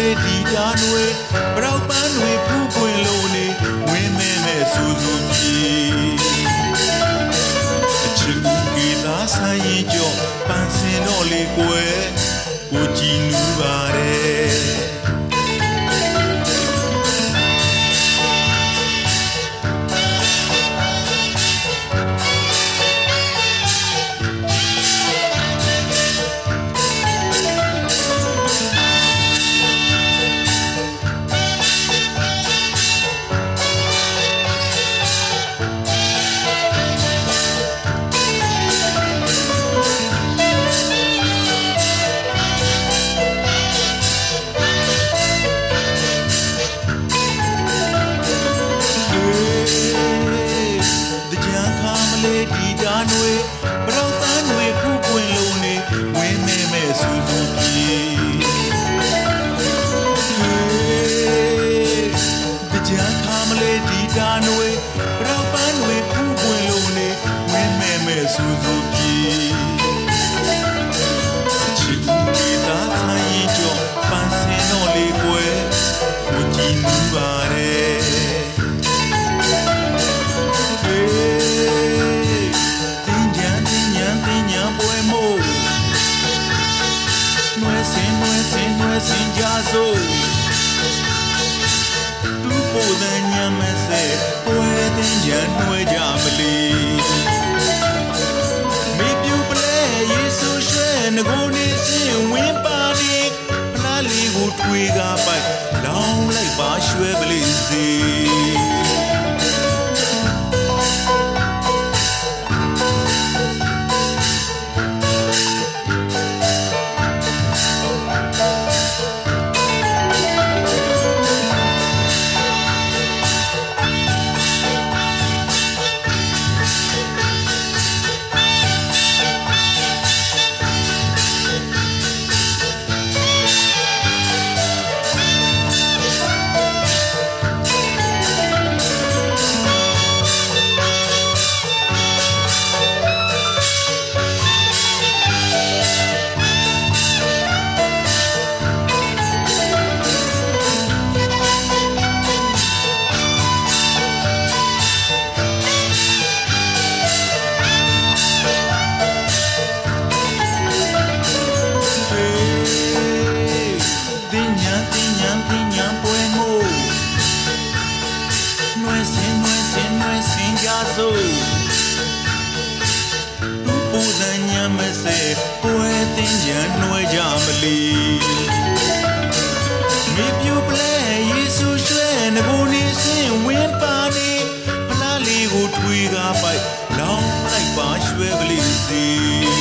လေးဒီတာနွေပရောက်ပန်းတွေဖူးပွင့်လို့နေဝင်းမဲမဲ့စူစူကြီးအချစ်ကူကီသာဆိုင်ရင်ကြောပန်းစင်တော့လေကွယ်ကိုကြည် ဒီတာနွေပရောက်ပန်းတွေဖူးပွင့်လို့နေဝင်းမဲမဲ့စူစူကြီးတကြံခါမလေးဒီတာနွေပရောက်ပန်းတွေဖူးပွင့်လို့နေဝင်းမဲမဲ့စူစူကြီး သူပိုတဲ့ညမစဲပွဲတင်ကြံနှွဲကြမလီမေပြူပလဲယေဆုရွှဲငကိုနေစင်ဝင်းပါဒီဖလားလေးကိုထွေကားပိုက်လောင်းလိုက်ပါရွှဲပလေးစီ ညာပညာပွဲမှုနှွယ်စင်နှွယ်စင်နှွယ်စင်ကြစို့သူပူဇညာမစဲပွဲတင်ကြနှွယ်ကြမလီမိပြူပလဲယေရှုရွှဲနဘူးနေစင်ဝင်းပါနေဖလားလေးကိုထွေးကားပိုက်လောင်းလိုက်ပါရွှဲကလေးစီ